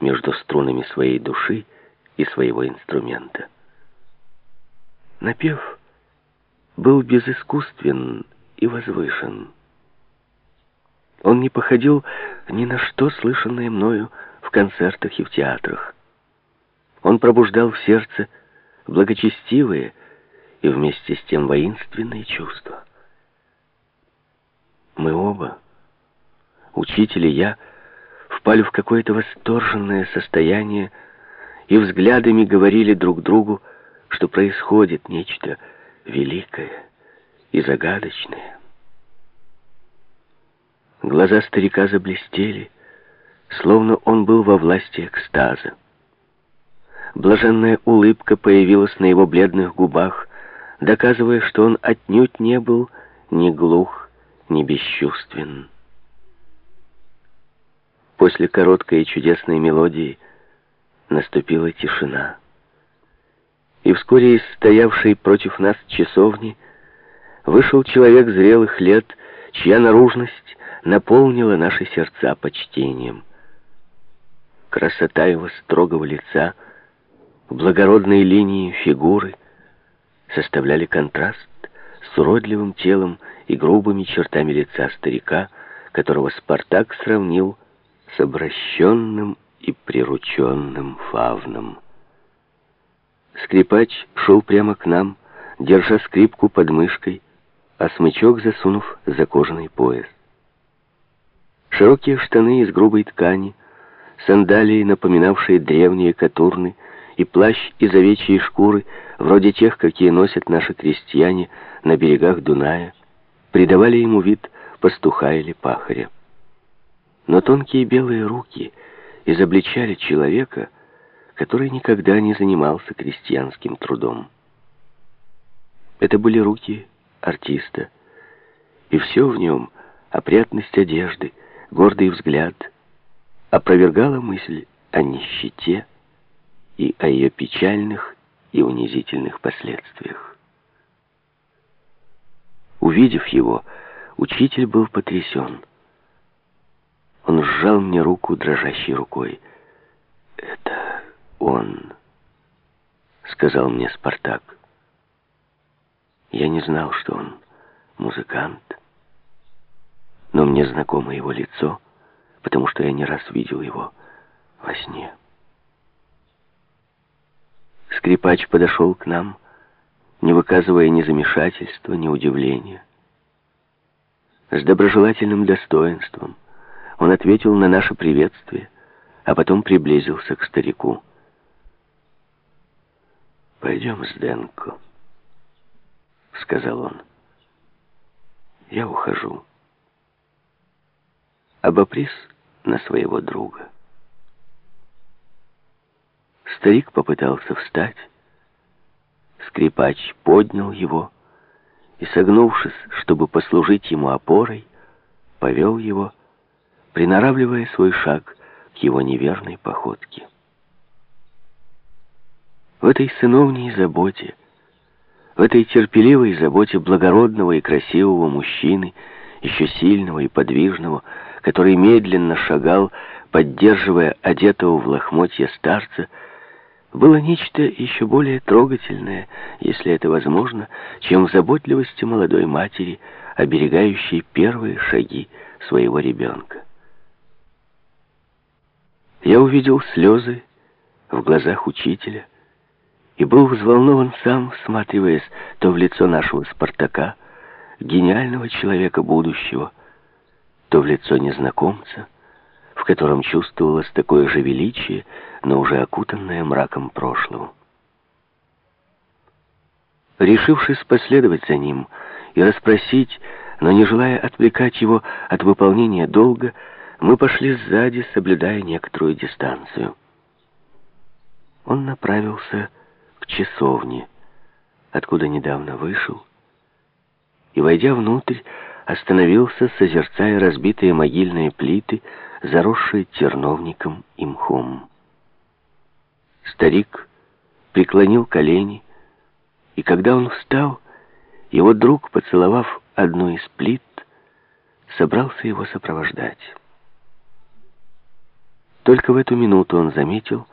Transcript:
между струнами своей души и своего инструмента. Напев был безыскусствен и возвышен. Он не походил ни на что, слышанное мною в концертах и в театрах. Он пробуждал в сердце благочестивые и вместе с тем воинственные чувства. Мы оба, учитель и я, впали в какое-то восторженное состояние и взглядами говорили друг другу, что происходит нечто великое и загадочное. Глаза старика заблестели, словно он был во власти экстаза. Блаженная улыбка появилась на его бледных губах, доказывая, что он отнюдь не был ни глух, ни бесчувствен. После короткой и чудесной мелодии наступила тишина. И вскоре из стоявшей против нас часовни вышел человек зрелых лет, чья наружность наполнила наши сердца почтением. Красота его строгого лица, благородные линии фигуры составляли контраст с уродливым телом и грубыми чертами лица старика, которого Спартак сравнил с обращенным и прирученным фавном. Скрипач шел прямо к нам, держа скрипку под мышкой, а смычок засунув за кожаный пояс. Широкие штаны из грубой ткани, сандалии, напоминавшие древние катурны, и плащ из овечьей шкуры, вроде тех, какие носят наши крестьяне на берегах Дуная, придавали ему вид пастуха или пахаря. Но тонкие белые руки изобличали человека, который никогда не занимался крестьянским трудом. Это были руки артиста, и все в нем, опрятность одежды, гордый взгляд, опровергала мысль о нищете и о ее печальных и унизительных последствиях. Увидев его, учитель был потрясен. Он сжал мне руку дрожащей рукой. «Это он», — сказал мне Спартак. Я не знал, что он музыкант, но мне знакомо его лицо, потому что я не раз видел его во сне. Скрипач подошел к нам, не выказывая ни замешательства, ни удивления. С доброжелательным достоинством он ответил на наше приветствие, а потом приблизился к старику. «Пойдем, Сденко», — сказал он. «Я ухожу» обопрись на своего друга. Старик попытался встать. Скрипач поднял его и, согнувшись, чтобы послужить ему опорой, повел его, приноравливая свой шаг к его неверной походке. В этой сыновней заботе, в этой терпеливой заботе благородного и красивого мужчины, еще сильного и подвижного, который медленно шагал, поддерживая одетого в лохмотья старца, было нечто еще более трогательное, если это возможно, чем в заботливости молодой матери, оберегающей первые шаги своего ребенка. Я увидел слезы в глазах учителя и был взволнован сам, всматриваясь то в лицо нашего Спартака, гениального человека будущего, то в лицо незнакомца, в котором чувствовалось такое же величие, но уже окутанное мраком прошлого. Решившись последовать за ним и расспросить, но не желая отвлекать его от выполнения долга, мы пошли сзади, соблюдая некоторую дистанцию. Он направился к часовне, откуда недавно вышел, и, войдя внутрь, остановился, созерцая разбитые могильные плиты, заросшие терновником и мхом. Старик преклонил колени, и когда он встал, его друг, поцеловав одну из плит, собрался его сопровождать. Только в эту минуту он заметил,